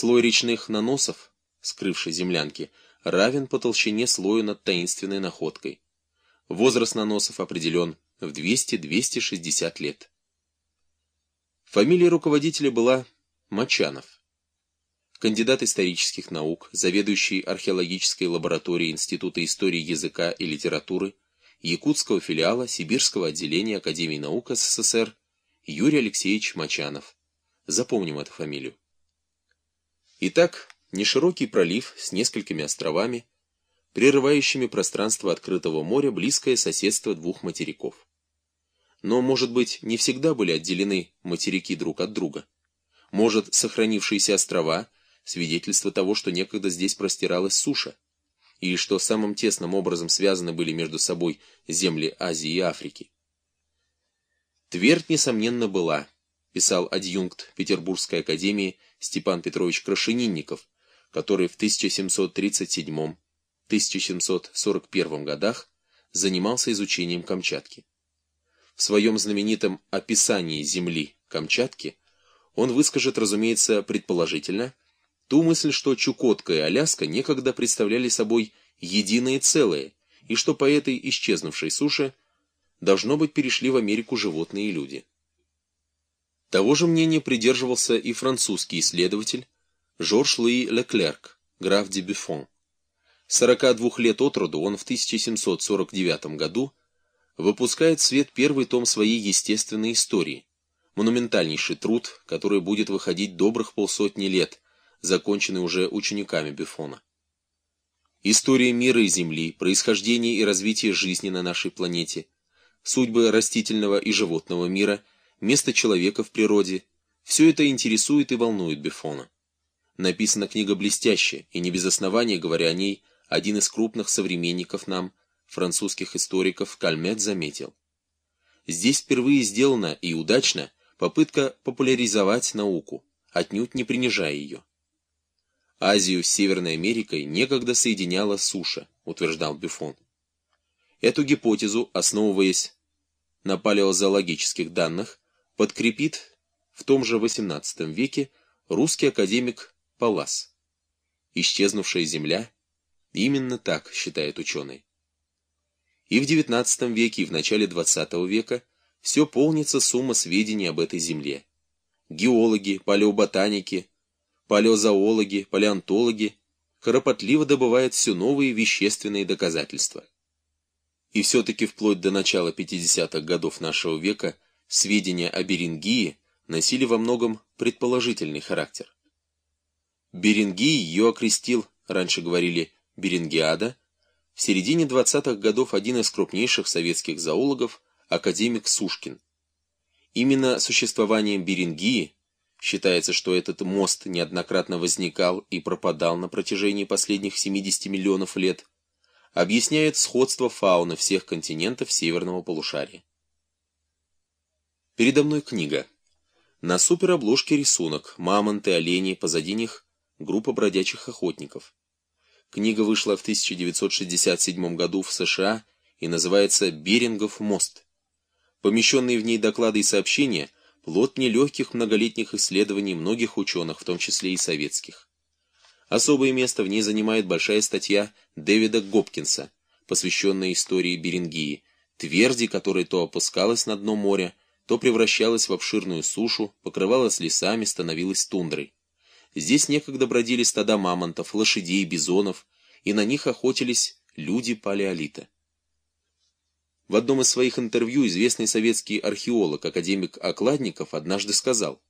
Слой речных наносов, скрывший землянки, равен по толщине слою над таинственной находкой. Возраст наносов определен в 200-260 лет. Фамилия руководителя была Мачанов. Кандидат исторических наук, заведующий археологической лабораторией Института истории языка и литературы, якутского филиала Сибирского отделения Академии наук СССР Юрий Алексеевич Мачанов. Запомним эту фамилию. Итак, неширокий пролив с несколькими островами, прерывающими пространство открытого моря близкое соседство двух материков. Но, может быть, не всегда были отделены материки друг от друга. Может, сохранившиеся острова – свидетельство того, что некогда здесь простиралась суша, и что самым тесным образом связаны были между собой земли Азии и Африки. Твердь, несомненно, была, писал адъюнкт Петербургской академии Степан Петрович Крашенинников, который в 1737-1741 годах занимался изучением Камчатки. В своем знаменитом «Описании земли Камчатки» он выскажет, разумеется, предположительно, ту мысль, что Чукотка и Аляска некогда представляли собой единое целое, и что по этой исчезнувшей суше должно быть перешли в Америку животные и люди. Того же мнения придерживался и французский исследователь Жорж Луи Леклерк, граф де Бюфон. 42 лет от роду он в 1749 году выпускает в свет первый том своей естественной истории, монументальнейший труд, который будет выходить добрых полсотни лет, законченный уже учениками Бюфона. История мира и Земли, происхождение и развитие жизни на нашей планете, судьбы растительного и животного мира – место человека в природе – все это интересует и волнует Бефона. Написана книга блестяще, и не без основания, говоря о ней, один из крупных современников нам, французских историков, Кальмет заметил. Здесь впервые сделана и удачно попытка популяризовать науку, отнюдь не принижая ее. Азию с Северной Америкой некогда соединяла суша, утверждал Бюфон. Эту гипотезу, основываясь на палеозоологических данных, подкрепит в том же XVIII веке русский академик Палас. Исчезнувшая земля именно так считает ученый. И в XIX веке, и в начале XX века все полнится сумма сведений об этой земле. Геологи, палеоботаники, палеозоологи, палеонтологи кропотливо добывают все новые вещественные доказательства. И все-таки вплоть до начала 50-х годов нашего века – сведения о Берингии носили во многом предположительный характер. Берингии ее окрестил, раньше говорили Берингиада, в середине 20-х годов один из крупнейших советских зоологов, академик Сушкин. Именно существованием Берингии, считается, что этот мост неоднократно возникал и пропадал на протяжении последних 70 миллионов лет, объясняет сходство фауны всех континентов северного полушария. Передо мной книга. На суперобложке рисунок, мамонты, олени, позади них группа бродячих охотников. Книга вышла в 1967 году в США и называется «Берингов мост». Помещенные в ней доклады и сообщения – плод нелегких многолетних исследований многих ученых, в том числе и советских. Особое место в ней занимает большая статья Дэвида Гопкинса, посвященная истории Берингии, тверди, которая то опускалась на дно моря, то превращалась в обширную сушу, покрывалась лесами, становилась тундрой. Здесь некогда бродили стада мамонтов, лошадей, бизонов, и на них охотились люди палеолита. В одном из своих интервью известный советский археолог, академик Окладников, однажды сказал,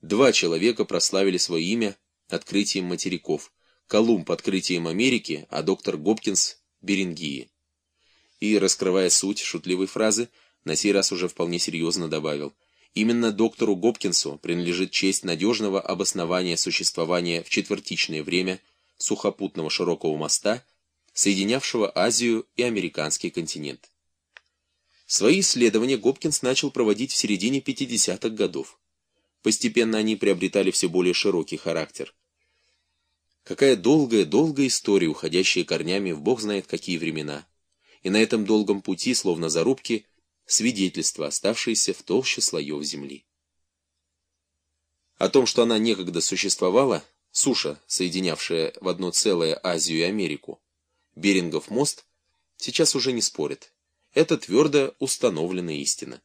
«Два человека прославили свое имя открытием материков. Колумб открытием Америки, а доктор Гопкинс – Берингии». И, раскрывая суть шутливой фразы, на сей раз уже вполне серьезно добавил. Именно доктору Гопкинсу принадлежит честь надежного обоснования существования в четвертичное время сухопутного широкого моста, соединявшего Азию и американский континент. Свои исследования Гопкинс начал проводить в середине 50-х годов. Постепенно они приобретали все более широкий характер. Какая долгая-долгая история, уходящая корнями в бог знает какие времена. И на этом долгом пути, словно зарубки, свидетельства, оставшиеся в толще слоев земли. О том, что она некогда существовала, суша, соединявшая в одно целое Азию и Америку, Берингов мост, сейчас уже не спорит. Это твердо установленная истина.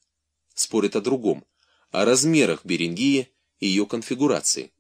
Спорит о другом, о размерах Берингии и ее конфигурации.